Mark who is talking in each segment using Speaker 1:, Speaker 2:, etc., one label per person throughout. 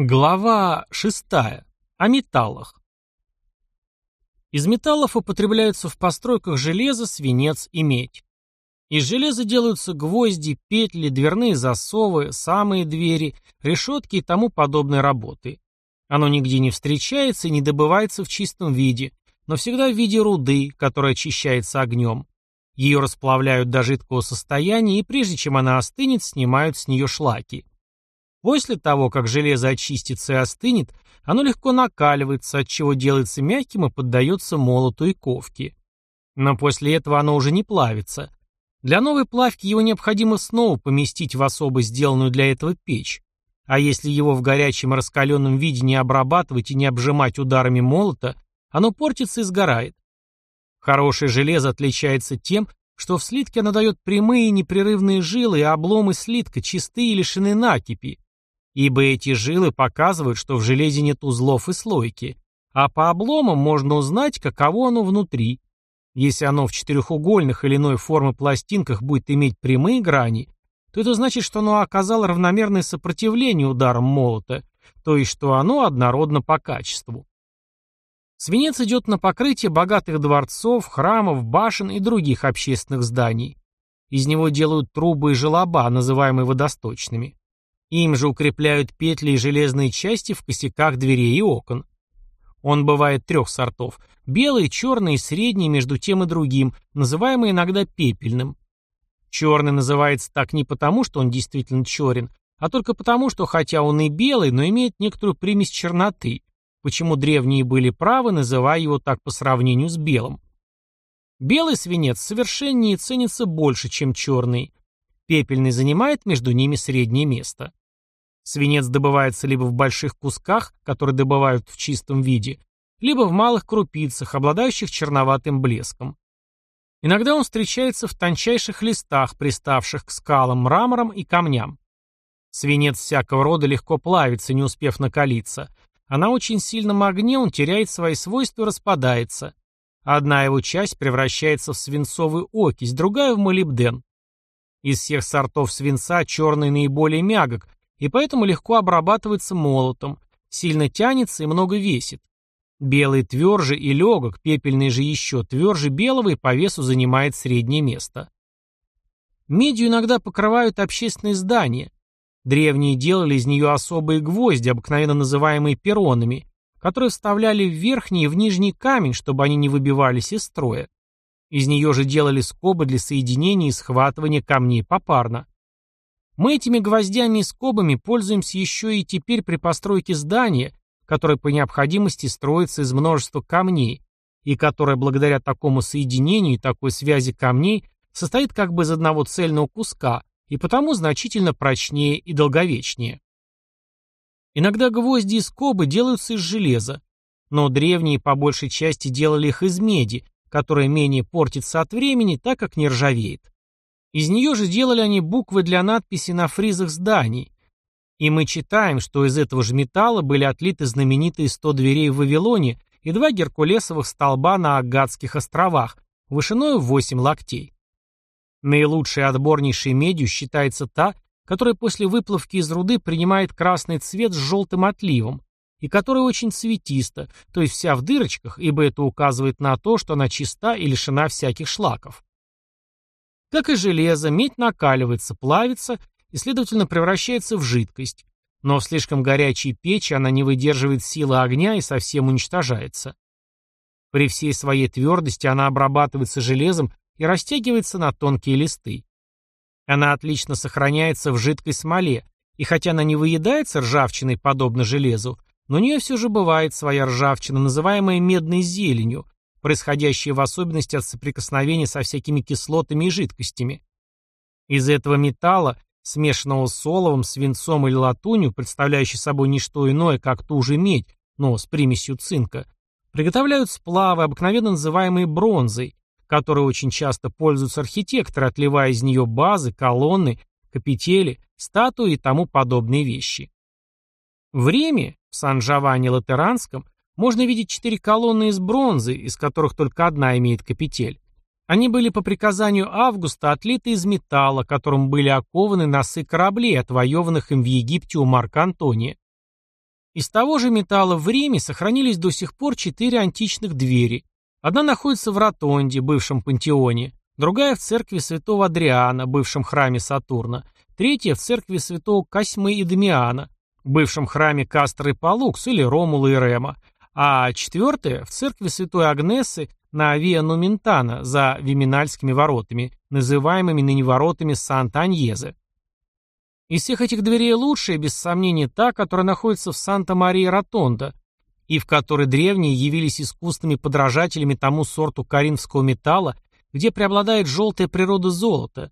Speaker 1: Глава 6. О металлах. Из металлов употребляются в постройках железо, свинец и медь. Из железа делаются гвозди, петли, дверные засовы, самые двери, решетки и тому подобные работы. Оно нигде не встречается и не добывается в чистом виде, но всегда в виде руды, которая очищается огнем. Ее расплавляют до жидкого состояния и прежде чем она остынет, снимают с нее шлаки. После того, как железо очистится и остынет, оно легко накаливается, отчего делается мягким и поддается молоту и ковке. Но после этого оно уже не плавится. Для новой плавки его необходимо снова поместить в особо сделанную для этого печь. А если его в горячем раскаленном виде не обрабатывать и не обжимать ударами молота, оно портится и сгорает. Хорошее железо отличается тем, что в слитке оно дает прямые непрерывные жилы, и обломы слитка чистые и лишены накипи, ибо эти жилы показывают, что в железе нет узлов и слойки, а по обломам можно узнать, каково оно внутри. Если оно в четырехугольных или иной формы пластинках будет иметь прямые грани, то это значит, что оно оказало равномерное сопротивление ударам молота, то есть что оно однородно по качеству. Свинец идет на покрытие богатых дворцов, храмов, башен и других общественных зданий. Из него делают трубы и желоба, называемые водосточными. Им же укрепляют петли и железные части в косяках дверей и окон. Он бывает трех сортов – белый, черный и средний между тем и другим, называемый иногда пепельным. Черный называется так не потому, что он действительно черен, а только потому, что хотя он и белый, но имеет некоторую примесь черноты, почему древние были правы, называя его так по сравнению с белым. Белый свинец совершеннее ценится больше, чем черный. Пепельный занимает между ними среднее место. Свинец добывается либо в больших кусках, которые добывают в чистом виде, либо в малых крупицах, обладающих черноватым блеском. Иногда он встречается в тончайших листах, приставших к скалам, мраморам и камням. Свинец всякого рода легко плавится, не успев накалиться, а на очень сильном огне он теряет свои свойства и распадается. Одна его часть превращается в свинцовую окись, другая в молибден. Из всех сортов свинца черный наиболее мягок, и поэтому легко обрабатывается молотом, сильно тянется и много весит. Белый тверже и легок, пепельный же еще тверже белого и по весу занимает среднее место. Медью иногда покрывают общественные здания. Древние делали из нее особые гвозди, обыкновенно называемые перонами, которые вставляли в верхний и в нижний камень, чтобы они не выбивались из строя. Из нее же делали скобы для соединения и схватывания камней попарно. Мы этими гвоздями и скобами пользуемся еще и теперь при постройке здания, которое по необходимости строится из множества камней, и которое благодаря такому соединению и такой связи камней состоит как бы из одного цельного куска, и потому значительно прочнее и долговечнее. Иногда гвозди и скобы делаются из железа, но древние по большей части делали их из меди, которая менее портится от времени, так как не ржавеет. Из нее же делали они буквы для надписи на фризах зданий. И мы читаем, что из этого же металла были отлиты знаменитые сто дверей в Вавилоне и два геркулесовых столба на Агатских островах, вышиной в восемь локтей. Наилучшей отборнейшей медью считается та, которая после выплавки из руды принимает красный цвет с желтым отливом, и которая очень цветиста, то есть вся в дырочках, ибо это указывает на то, что она чиста и лишена всяких шлаков. Как и железо, медь накаливается, плавится и, следовательно, превращается в жидкость. Но в слишком горячей печи она не выдерживает силы огня и совсем уничтожается. При всей своей твердости она обрабатывается железом и растягивается на тонкие листы. Она отлично сохраняется в жидкой смоле, и хотя она не выедается ржавчиной, подобно железу, но у нее все же бывает своя ржавчина, называемая медной зеленью, происходящие в особенности от соприкосновения со всякими кислотами и жидкостями. Из этого металла, смешанного с соловом, свинцом или латунью, представляющий собой не что иное, как ту же медь, но с примесью цинка, приготовляют сплавы, обыкновенно называемые бронзой, которые очень часто пользуются архитекторы, отливая из нее базы, колонны, капители, статуи и тому подобные вещи. В Риме, в Сан-Джованни Латеранском, можно видеть четыре колонны из бронзы, из которых только одна имеет капитель. Они были по приказанию Августа отлиты из металла, которым были окованы носы кораблей, отвоеванных им в Египте у Марка Антония. Из того же металла в Риме сохранились до сих пор четыре античных двери. Одна находится в Ротонде, бывшем пантеоне, другая в церкви святого Адриана, бывшем храме Сатурна, третья в церкви святого Косьмы и Дамиана, бывшем храме Кастер и Палукс или Ромула и Рема, а четвертая в церкви святой Агнесы на Виа Нументана за Виминальскими воротами, называемыми ныне воротами Санта-Аньезе. Из всех этих дверей лучшая, без сомнения, та, которая находится в Санта-Мария-Ротонда, и в которой древние явились искусными подражателями тому сорту коринфского металла, где преобладает желтая природа золота.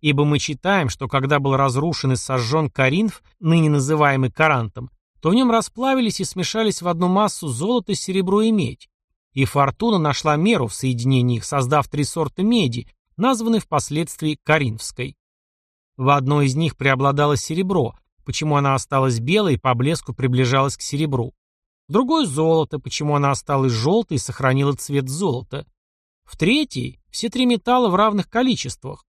Speaker 1: Ибо мы читаем, что когда был разрушен и сожжен Коринф, ныне называемый Карантом, то в нем расплавились и смешались в одну массу золото, серебро и медь. И фортуна нашла меру в соединении их, создав три сорта меди, названные впоследствии Коринфской. В одной из них преобладало серебро, почему она осталась белой и по блеску приближалась к серебру. В другой – золото, почему она осталась желтой и сохранила цвет золота. В третьей – все три металла в равных количествах.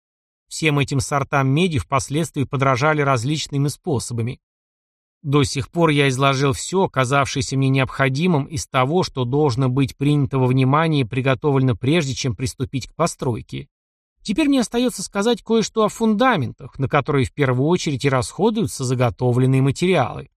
Speaker 1: Всем этим сортам меди впоследствии подражали различными способами. До сих пор я изложил все, оказавшееся мне необходимым из того, что должно быть принято во внимание и приготовлено прежде, чем приступить к постройке. Теперь мне остается сказать кое-что о фундаментах, на которые в первую очередь и расходуются заготовленные материалы.